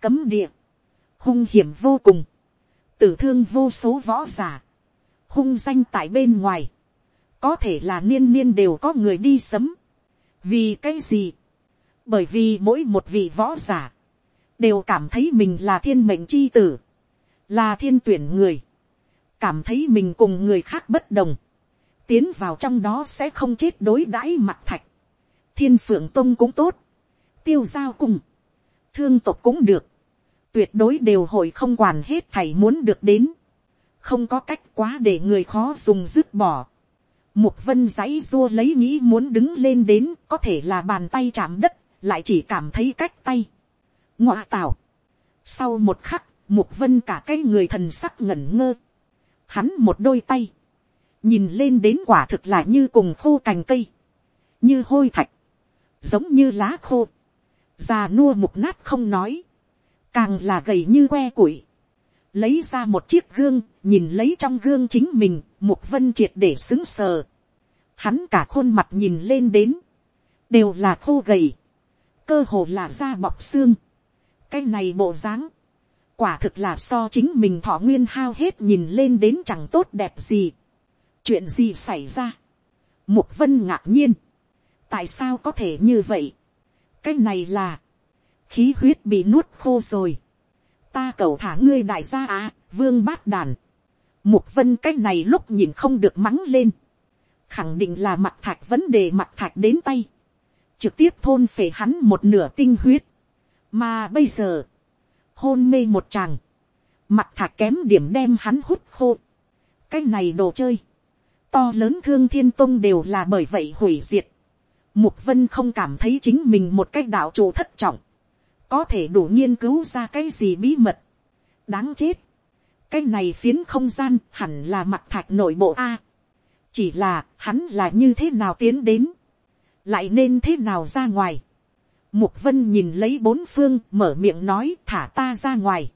cấm địa, hung hiểm vô cùng, tử thương vô số võ giả, hung danh tại bên ngoài, có thể là niên niên đều có người đi sấm, vì cái gì, bởi vì mỗi một vị võ giả, đều cảm thấy mình là thiên mệnh c h i tử, là thiên tuyển người, cảm thấy mình cùng người khác bất đồng, tiến vào trong đó sẽ không chết đối đãi mặt thạch, thiên phượng tông cũng tốt, tiêu giao cùng, thương tộc cũng được, tuyệt đối đều hội không quản hết thầy muốn được đến, không có cách quá để người khó dùng dứt bỏ. Mục vân giấy rua lấy nghĩ muốn đứng lên đến có thể là bàn tay chạm đất, lại chỉ cảm thấy cách tay. ngoạ tạo. sau một khắc, mục vân cả cái người thần sắc ngẩn ngơ. hắn một đôi tay, nhìn lên đến quả thực là như cùng khô cành cây, như hôi thạch, giống như lá khô, già nua mục nát không nói, càng là gầy như que củi, lấy ra một chiếc gương, nhìn lấy trong gương chính mình, mục vân triệt để xứng sờ. Hắn cả khuôn mặt nhìn lên đến, đều là khô gầy, cơ hồ là da bọc xương. cái này bộ dáng, quả thực là so chính mình thọ nguyên hao hết nhìn lên đến chẳng tốt đẹp gì. chuyện gì xảy ra. mục vân ngạc nhiên. tại sao có thể như vậy. cái này là, khí huyết bị nuốt khô rồi. ta cầu thả ngươi đại gia à, vương bát đàn. mục vân cái này lúc nhìn không được mắng lên. khẳng định là mặt thạch vấn đề mặt thạch đến tay. Trực tiếp thôn phể hắn một nửa tinh huyết, mà bây giờ, hôn mê một chàng, mặt thạch kém điểm đem hắn hút khô, cái này đồ chơi, to lớn thương thiên tông đều là bởi vậy hủy diệt, mục vân không cảm thấy chính mình một cách đạo chủ thất trọng, có thể đủ nghiên cứu ra cái gì bí mật, đáng chết, cái này phiến không gian hẳn là mặt thạch nội bộ a, chỉ là hắn là như thế nào tiến đến, lại nên thế nào ra ngoài. Mục vân nhìn lấy bốn phương mở miệng nói thả ta ra ngoài.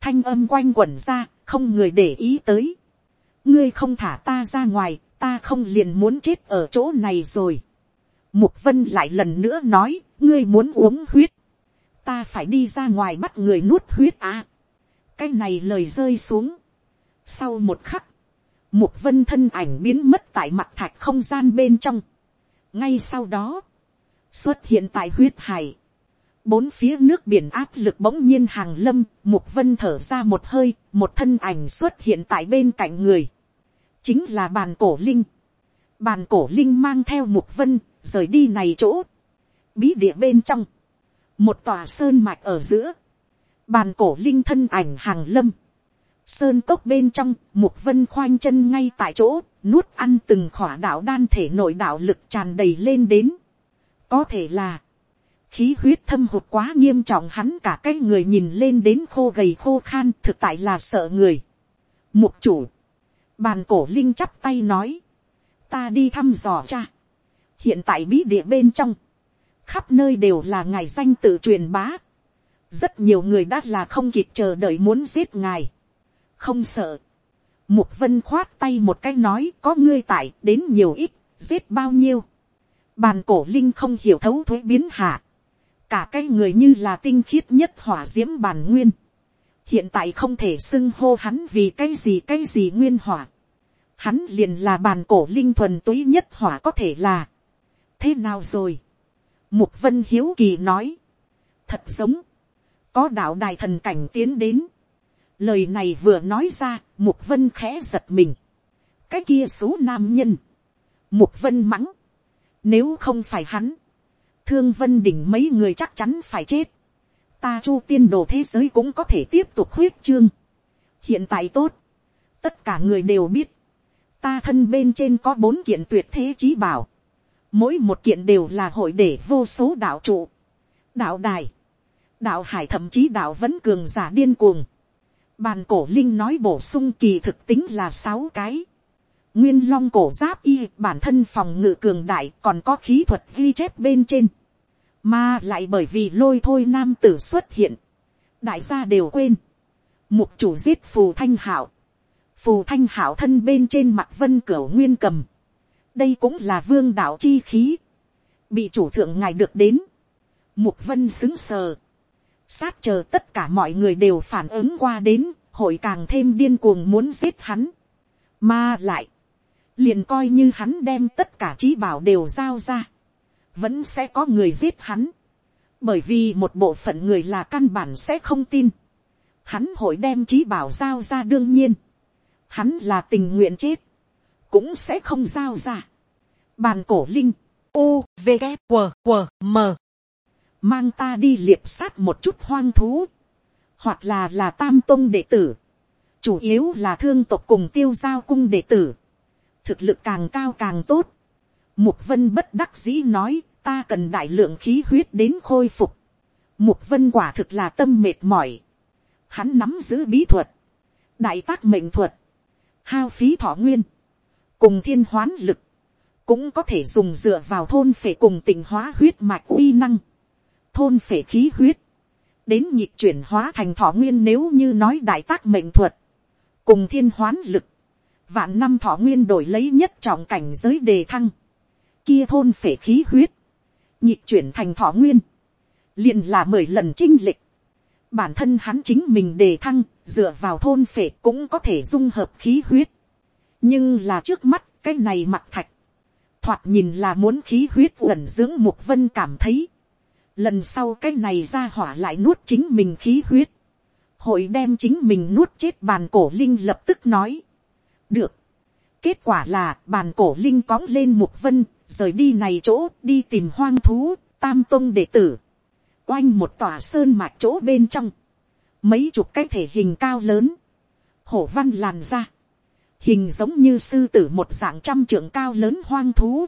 Thanh âm quanh quẩn ra, không người để ý tới. Ngươi không thả ta ra ngoài, ta không liền muốn chết ở chỗ này rồi. Mục vân lại lần nữa nói, ngươi muốn uống huyết. Ta phải đi ra ngoài bắt người nuốt huyết à. Cái này lời rơi xuống. Sau một khắc, một vân thân ảnh biến mất tại mặt thạch không gian bên trong ngay sau đó, xuất hiện tại huyết hải, bốn phía nước biển áp lực bỗng nhiên hàng lâm, mục vân thở ra một hơi, một thân ảnh xuất hiện tại bên cạnh người, chính là bàn cổ linh. Bàn cổ linh mang theo mục vân, rời đi này chỗ, bí địa bên trong, một tòa sơn mạch ở giữa, bàn cổ linh thân ảnh hàng lâm, sơn cốc bên trong, mục vân khoanh chân ngay tại chỗ, nuốt ăn từng khỏa đạo đan thể nội đạo lực tràn đầy lên đến. Có thể là, khí huyết thâm hụt quá nghiêm trọng hắn cả cái người nhìn lên đến khô gầy khô khan thực tại là sợ người. Mục chủ, bàn cổ linh chắp tay nói, ta đi thăm dò cha. Hiện tại bí địa bên trong, khắp nơi đều là ngài danh tự truyền bá. Rất nhiều người đã là không kịp chờ đợi muốn giết ngài. Không sợ Mục vân khoát tay một cái nói có ngươi tại đến nhiều ít, giết bao nhiêu. Bàn cổ linh không hiểu thấu thuế biến hạ. Cả cái người như là tinh khiết nhất hỏa diễm bàn nguyên. Hiện tại không thể xưng hô hắn vì cái gì cái gì nguyên hỏa. Hắn liền là bàn cổ linh thuần túy nhất hỏa có thể là. Thế nào rồi? Mục vân hiếu kỳ nói. Thật giống. Có đạo đài thần cảnh tiến đến lời này vừa nói ra, mục vân khẽ giật mình. cái kia số nam nhân, mục vân mắng, nếu không phải hắn, thương vân đỉnh mấy người chắc chắn phải chết, ta chu tiên đồ thế giới cũng có thể tiếp tục huyết trương. hiện tại tốt, tất cả người đều biết, ta thân bên trên có bốn kiện tuyệt thế trí bảo, mỗi một kiện đều là hội để vô số đạo trụ, đạo đài, đạo hải thậm chí đạo vẫn cường giả điên cuồng, Bàn cổ linh nói bổ sung kỳ thực tính là sáu cái. Nguyên long cổ giáp y bản thân phòng ngự cường đại còn có khí thuật ghi chép bên trên. Mà lại bởi vì lôi thôi nam tử xuất hiện. Đại gia đều quên. Mục chủ giết phù thanh hảo. Phù thanh hảo thân bên trên mặt vân cửa nguyên cầm. Đây cũng là vương đạo chi khí. Bị chủ thượng ngài được đến. Mục vân xứng sờ. sát chờ tất cả mọi người đều phản ứng qua đến, hội càng thêm điên cuồng muốn giết hắn. Mà lại, liền coi như hắn đem tất cả trí bảo đều giao ra, vẫn sẽ có người giết hắn. Bởi vì một bộ phận người là căn bản sẽ không tin. Hắn hội đem trí bảo giao ra đương nhiên. Hắn là tình nguyện chết. Cũng sẽ không giao ra. Bàn cổ linh. U, V, K, W, W, M. Mang ta đi liệp sát một chút hoang thú. Hoặc là là tam tông đệ tử. Chủ yếu là thương tộc cùng tiêu giao cung đệ tử. Thực lực càng cao càng tốt. Mục vân bất đắc dĩ nói ta cần đại lượng khí huyết đến khôi phục. Mục vân quả thực là tâm mệt mỏi. Hắn nắm giữ bí thuật. Đại tác mệnh thuật. Hao phí thọ nguyên. Cùng thiên hoán lực. Cũng có thể dùng dựa vào thôn phệ cùng tình hóa huyết mạch uy năng. Thôn phệ khí huyết. Đến nhịp chuyển hóa thành thọ nguyên nếu như nói đại tác mệnh thuật. Cùng thiên hoán lực. Vạn năm thọ nguyên đổi lấy nhất trọng cảnh giới đề thăng. Kia thôn phệ khí huyết nhịp chuyển thành thọ nguyên, liền là mười lần chinh lịch. Bản thân hắn chính mình đề thăng, dựa vào thôn phệ cũng có thể dung hợp khí huyết. Nhưng là trước mắt, cái này mặt thạch. Thoạt nhìn là muốn khí huyết uẩn dưỡng mục vân cảm thấy. Lần sau cái này ra hỏa lại nuốt chính mình khí huyết. Hội đem chính mình nuốt chết bàn cổ linh lập tức nói. Được. Kết quả là bàn cổ linh cõng lên mục vân rời đi này chỗ đi tìm hoang thú, tam tông đệ tử, oanh một tòa sơn mạch chỗ bên trong, mấy chục cái thể hình cao lớn, hổ văn làn ra, hình giống như sư tử một dạng trăm trưởng cao lớn hoang thú,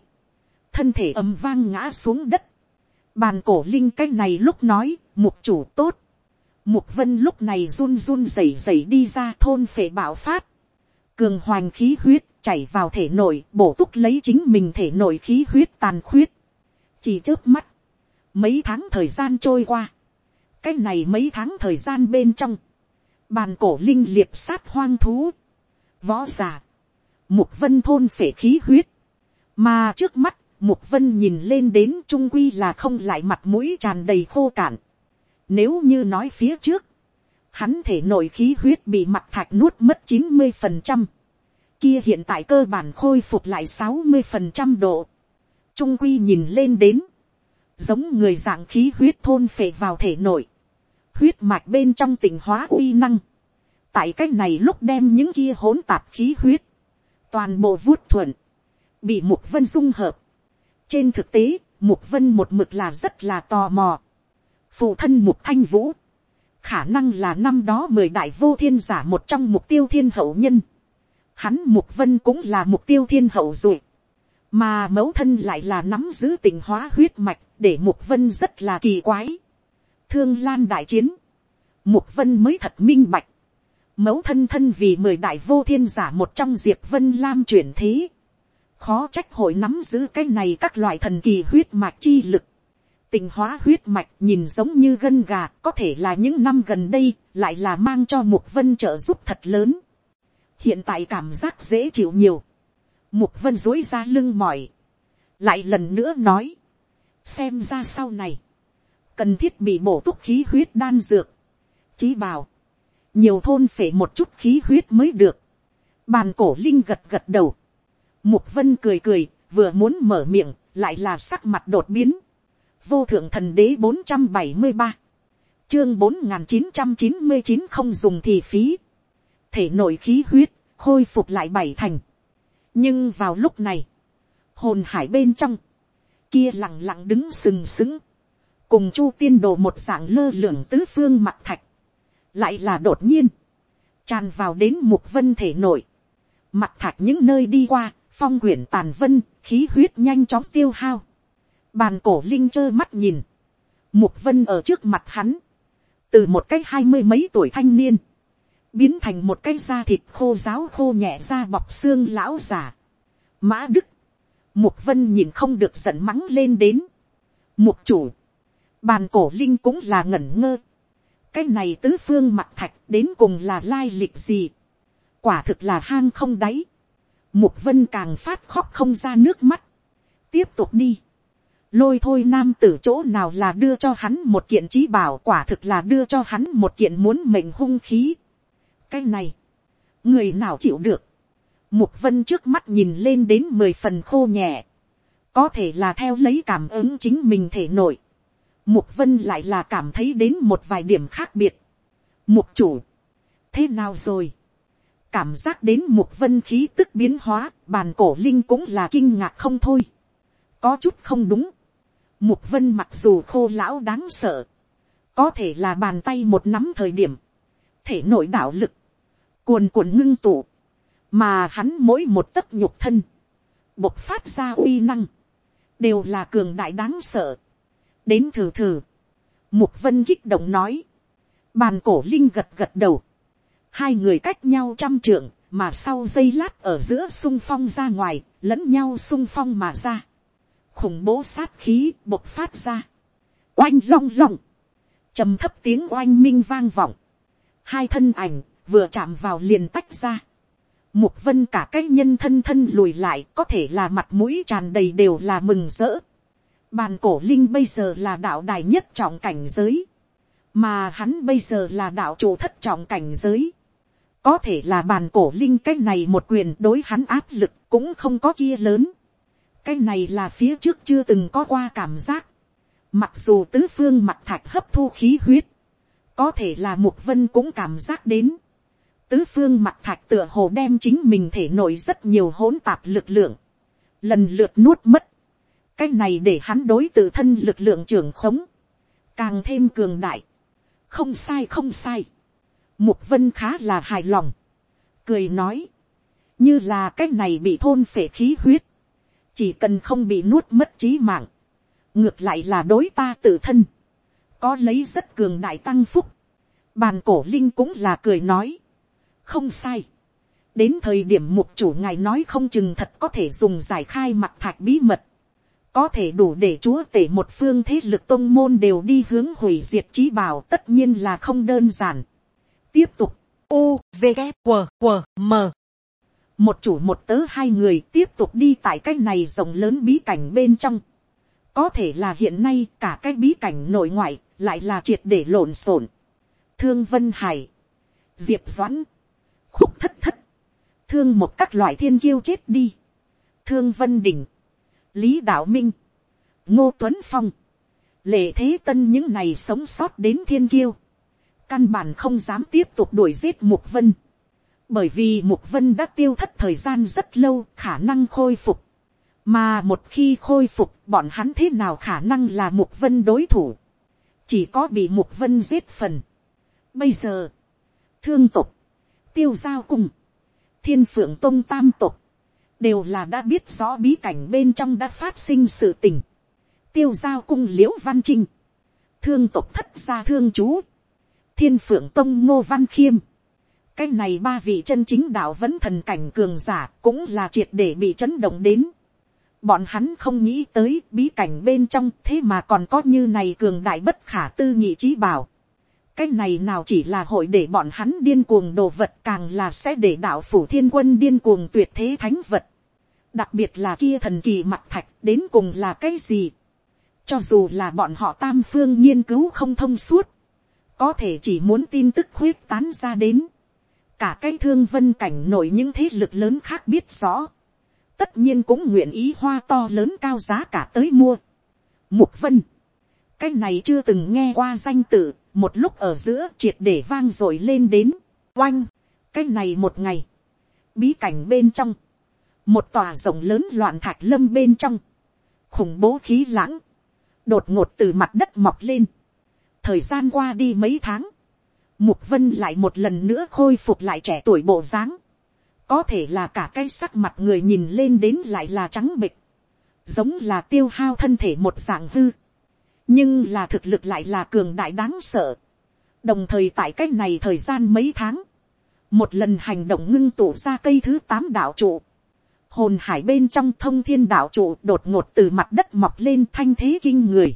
thân thể ầm vang ngã xuống đất, bàn cổ linh cái này lúc nói, mục chủ tốt, mục vân lúc này run run rẩy rẩy đi ra thôn phệ bạo phát, cường hoành khí huyết chảy vào thể nội bổ túc lấy chính mình thể nội khí huyết tàn khuyết. chỉ trước mắt, mấy tháng thời gian trôi qua, cái này mấy tháng thời gian bên trong, bàn cổ linh liệp sát hoang thú, võ giả, mục vân thôn phể khí huyết, mà trước mắt, mục vân nhìn lên đến trung quy là không lại mặt mũi tràn đầy khô cạn. Nếu như nói phía trước, hắn thể nội khí huyết bị mặt thạch nuốt mất chín mươi phần trăm kia hiện tại cơ bản khôi phục lại sáu mươi phần trăm độ. Trung quy nhìn lên đến. Giống người dạng khí huyết thôn phệ vào thể nội. Huyết mạch bên trong tỉnh hóa uy năng. Tại cách này lúc đem những kia hỗn tạp khí huyết. Toàn bộ vuốt thuận. Bị Mục Vân dung hợp. Trên thực tế, Mục Vân một mực là rất là tò mò. Phụ thân Mục Thanh Vũ. Khả năng là năm đó mười đại vô thiên giả một trong mục tiêu thiên hậu nhân hắn mục vân cũng là mục tiêu thiên hậu rồi. mà mẫu thân lại là nắm giữ tình hóa huyết mạch để mục vân rất là kỳ quái. thương lan đại chiến, mục vân mới thật minh bạch mẫu thân thân vì mười đại vô thiên giả một trong diệp vân lam chuyển thế. khó trách hội nắm giữ cái này các loại thần kỳ huyết mạch chi lực. tình hóa huyết mạch nhìn giống như gân gà có thể là những năm gần đây lại là mang cho mục vân trợ giúp thật lớn. Hiện tại cảm giác dễ chịu nhiều, mục vân dối ra lưng mỏi, lại lần nữa nói, xem ra sau này, cần thiết bị bổ túc khí huyết đan dược, chí bảo, nhiều thôn phể một chút khí huyết mới được, bàn cổ linh gật gật đầu, mục vân cười cười, vừa muốn mở miệng, lại là sắc mặt đột biến, vô thượng thần đế bốn trăm bảy mươi ba, chương bốn n g h n chín trăm chín mươi chín không dùng thì phí, thể nội khí huyết, khôi phục lại bảy thành. nhưng vào lúc này, hồn hải bên trong, kia lặng lặng đứng sừng sững, cùng chu tiên đồ một dạng lơ lửng tứ phương mặt thạch, lại là đột nhiên, tràn vào đến mục vân thể nội, mặt thạch những nơi đi qua, phong quyển tàn vân, khí huyết nhanh chóng tiêu hao, bàn cổ linh trơ mắt nhìn, mục vân ở trước mặt hắn, từ một cái hai mươi mấy tuổi thanh niên, biến thành một cái da thịt khô giáo khô nhẹ da bọc xương lão già. Mã Đức, Mục Vân nhìn không được giận mắng lên đến. Mục chủ, bàn cổ linh cũng là ngẩn ngơ. Cái này tứ phương mặt thạch đến cùng là lai lịch gì. Quả thực là hang không đáy. Mục Vân càng phát khóc không ra nước mắt. Tiếp tục đi. lôi thôi nam tử chỗ nào là đưa cho hắn một kiện trí bảo quả thực là đưa cho hắn một kiện muốn mệnh hung khí. cái này, người nào chịu được, mục vân trước mắt nhìn lên đến mười phần khô nhẹ, có thể là theo lấy cảm ứng chính mình thể nội, mục vân lại là cảm thấy đến một vài điểm khác biệt. mục chủ, thế nào rồi, cảm giác đến mục vân khí tức biến hóa, bàn cổ linh cũng là kinh ngạc không thôi. có chút không đúng, Mục vân mặc dù khô lão đáng sợ. Có thể là bàn tay một nắm thời điểm. Thể nội đạo lực. Cuồn cuộn ngưng tụ. Mà hắn mỗi một tấc nhục thân. Bộc phát ra uy năng. Đều là cường đại đáng sợ. Đến thử thử. Mục vân kích động nói. Bàn cổ linh gật gật đầu. Hai người cách nhau trăm trượng. Mà sau giây lát ở giữa sung phong ra ngoài. Lẫn nhau sung phong mà ra khủng bố sát khí bộc phát ra, oanh long long, trầm thấp tiếng oanh minh vang vọng, hai thân ảnh vừa chạm vào liền tách ra, mục vân cả cái nhân thân thân lùi lại có thể là mặt mũi tràn đầy đều là mừng rỡ, bàn cổ linh bây giờ là đạo đài nhất trọng cảnh giới, mà hắn bây giờ là đạo chủ thất trọng cảnh giới, có thể là bàn cổ linh cái này một quyền đối hắn áp lực cũng không có kia lớn cái này là phía trước chưa từng có qua cảm giác. Mặc dù tứ phương mặt thạch hấp thu khí huyết, có thể là mục vân cũng cảm giác đến. Tứ phương mặt thạch tựa hồ đem chính mình thể nổi rất nhiều hỗn tạp lực lượng. Lần lượt nuốt mất. Cái này để hắn đối tự thân lực lượng trưởng khống. Càng thêm cường đại. Không sai không sai. Mục vân khá là hài lòng. Cười nói. Như là cái này bị thôn phệ khí huyết chỉ cần không bị nuốt mất trí mạng, ngược lại là đối ta tự thân, có lấy rất cường đại tăng phúc, bàn cổ linh cũng là cười nói, không sai, đến thời điểm mục chủ ngài nói không chừng thật có thể dùng giải khai mặt thạch bí mật, có thể đủ để chúa tể một phương thế lực tôn môn đều đi hướng hủy diệt trí bảo tất nhiên là không đơn giản. tiếp tục, u, v, g, q, q, m một chủ một tớ hai người tiếp tục đi tại cái này rộng lớn bí cảnh bên trong. có thể là hiện nay cả cái bí cảnh nội ngoại lại là triệt để lộn xộn. thương vân hải, diệp doãn, khúc thất thất, thương một các loại thiên kiêu chết đi. thương vân đỉnh lý đạo minh, ngô tuấn phong, lệ thế tân những này sống sót đến thiên kiêu. căn bản không dám tiếp tục đuổi giết mục vân. Bởi vì mục vân đã tiêu thất thời gian rất lâu khả năng khôi phục. Mà một khi khôi phục bọn hắn thế nào khả năng là mục vân đối thủ? Chỉ có bị mục vân giết phần. Bây giờ thương tục tiêu giao cùng thiên phượng tông tam tục đều là đã biết rõ bí cảnh bên trong đã phát sinh sự tình tiêu giao cung liễu văn trinh thương tục thất gia thương chú thiên phượng tông ngô văn khiêm cái này ba vị chân chính đạo vẫn thần cảnh cường giả cũng là triệt để bị chấn động đến. Bọn hắn không nghĩ tới bí cảnh bên trong thế mà còn có như này cường đại bất khả tư nghị trí bảo. Cái này nào chỉ là hội để bọn hắn điên cuồng đồ vật càng là sẽ để đạo phủ thiên quân điên cuồng tuyệt thế thánh vật. Đặc biệt là kia thần kỳ mặt thạch đến cùng là cái gì. Cho dù là bọn họ tam phương nghiên cứu không thông suốt. Có thể chỉ muốn tin tức khuyết tán ra đến cả cái thương vân cảnh nổi những thế lực lớn khác biết rõ, tất nhiên cũng nguyện ý hoa to lớn cao giá cả tới mua. Mục vân, cái này chưa từng nghe qua danh tự, một lúc ở giữa triệt để vang rồi lên đến, oanh, cái này một ngày, bí cảnh bên trong, một tòa rộng lớn loạn thạch lâm bên trong, khủng bố khí lãng, đột ngột từ mặt đất mọc lên, thời gian qua đi mấy tháng, Mục vân lại một lần nữa khôi phục lại trẻ tuổi bộ dáng. Có thể là cả cái sắc mặt người nhìn lên đến lại là trắng bịch. Giống là tiêu hao thân thể một dạng hư. Nhưng là thực lực lại là cường đại đáng sợ. Đồng thời tại cách này thời gian mấy tháng. Một lần hành động ngưng tụ ra cây thứ tám đạo trụ. Hồn hải bên trong thông thiên đạo trụ đột ngột từ mặt đất mọc lên thanh thế kinh người.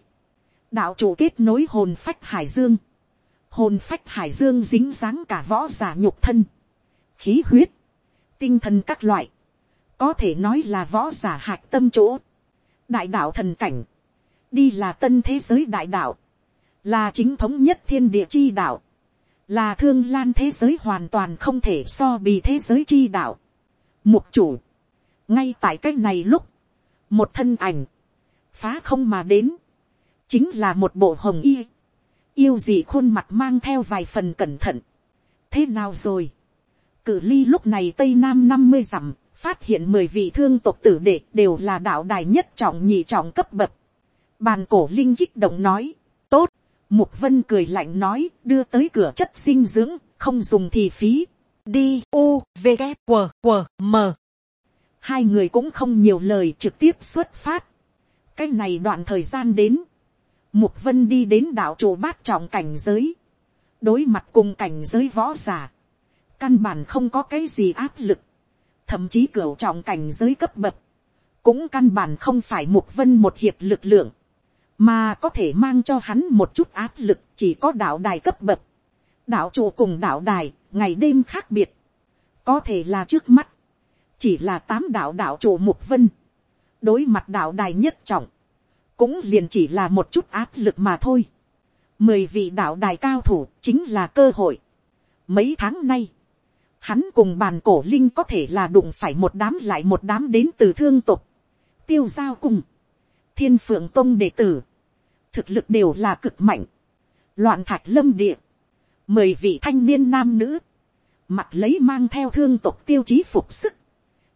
Đạo trụ kết nối hồn phách hải dương hồn phách hải dương dính dáng cả võ giả nhục thân, khí huyết, tinh thần các loại, có thể nói là võ giả hạc tâm chỗ, đại đạo thần cảnh, đi là tân thế giới đại đạo, là chính thống nhất thiên địa chi đạo, là thương lan thế giới hoàn toàn không thể so bì thế giới chi đạo. Mục chủ, ngay tại cách này lúc, một thân ảnh, phá không mà đến, chính là một bộ hồng y, yêu gì khuôn mặt mang theo vài phần cẩn thận. thế nào rồi, cử ly lúc này tây nam năm mươi dặm, phát hiện mười vị thương tộc tử đệ đều là đạo đài nhất trọng nhị trọng cấp bậc bàn cổ linh kích động nói, tốt, Mục vân cười lạnh nói, đưa tới cửa chất dinh dưỡng, không dùng thì phí. Đi, u, v, g, w, w, m. Hai người cũng không nhiều lời trực tiếp xuất phát. Cái này đoạn thời gian đến. Mục vân đi đến đảo chủ bát trọng cảnh giới. Đối mặt cùng cảnh giới võ giả. Căn bản không có cái gì áp lực. Thậm chí cửu trọng cảnh giới cấp bậc. Cũng căn bản không phải mục vân một hiệp lực lượng mà có thể mang cho hắn một chút áp lực chỉ có đạo đài cấp bậc. đạo chủ cùng đạo đài, ngày đêm khác biệt. có thể là trước mắt, chỉ là tám đạo đạo chủ mục vân. đối mặt đạo đài nhất trọng, cũng liền chỉ là một chút áp lực mà thôi. mười vị đạo đài cao thủ chính là cơ hội. mấy tháng nay, hắn cùng bàn cổ linh có thể là đụng phải một đám lại một đám đến từ thương tục, tiêu giao cùng, thiên phượng tông đệ tử, thực lực đều là cực mạnh, loạn thạch lâm địa, mười vị thanh niên nam nữ, mặt lấy mang theo thương tộc tiêu chí phục sức,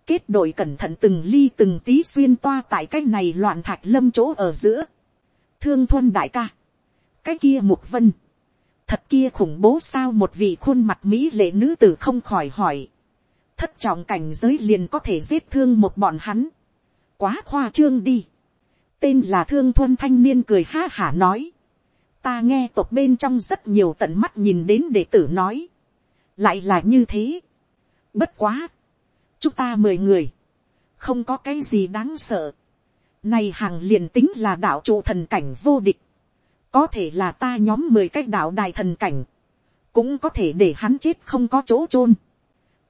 kết đội cẩn thận từng ly từng tí xuyên toa tại cái này loạn thạch lâm chỗ ở giữa, thương thuân đại ca, cái kia mục vân, thật kia khủng bố sao một vị khuôn mặt mỹ lệ nữ tử không khỏi hỏi, thất trọng cảnh giới liền có thể giết thương một bọn hắn, quá khoa trương đi, tên là thương thuân thanh niên cười ha hả nói. ta nghe tộc bên trong rất nhiều tận mắt nhìn đến đệ tử nói. lại là như thế. bất quá. chúng ta mười người. không có cái gì đáng sợ. này hàng liền tính là đạo trụ thần cảnh vô địch. có thể là ta nhóm mười cái đạo đài thần cảnh. cũng có thể để hắn chết không có chỗ chôn.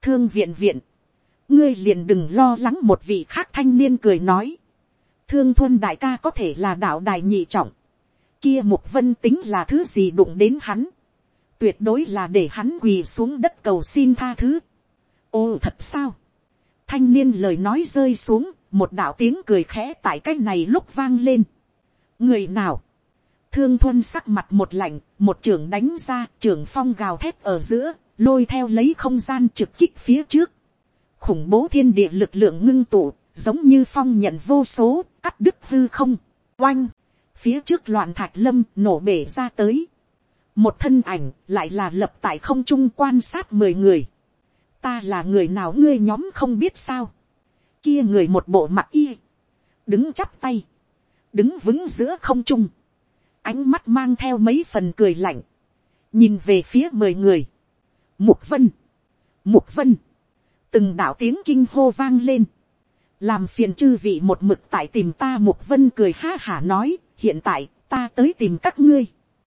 thương viện viện. ngươi liền đừng lo lắng một vị khác thanh niên cười nói thương thuân đại ca có thể là đạo đài nhị trọng, kia mục vân tính là thứ gì đụng đến hắn, tuyệt đối là để hắn quỳ xuống đất cầu xin tha thứ. ô thật sao, thanh niên lời nói rơi xuống, một đạo tiếng cười khẽ tại cái này lúc vang lên. người nào, thương thuân sắc mặt một lạnh, một trưởng đánh ra, trưởng phong gào thét ở giữa, lôi theo lấy không gian trực kích phía trước. khủng bố thiên địa lực lượng ngưng tụ, giống như phong nhận vô số, cắt đứt hư không, oanh, phía trước loạn thạch lâm nổ bể ra tới. một thân ảnh lại là lập tại không trung quan sát mười người. ta là người nào ngươi nhóm không biết sao. kia người một bộ mặt y, đứng chắp tay, đứng vững giữa không trung, ánh mắt mang theo mấy phần cười lạnh, nhìn về phía mười người. mục vân, mục vân, từng đạo tiếng kinh hô vang lên, làm phiền chư vị một mực tại tìm ta mục vân cười ha hả nói, hiện tại ta tới tìm các ngươi.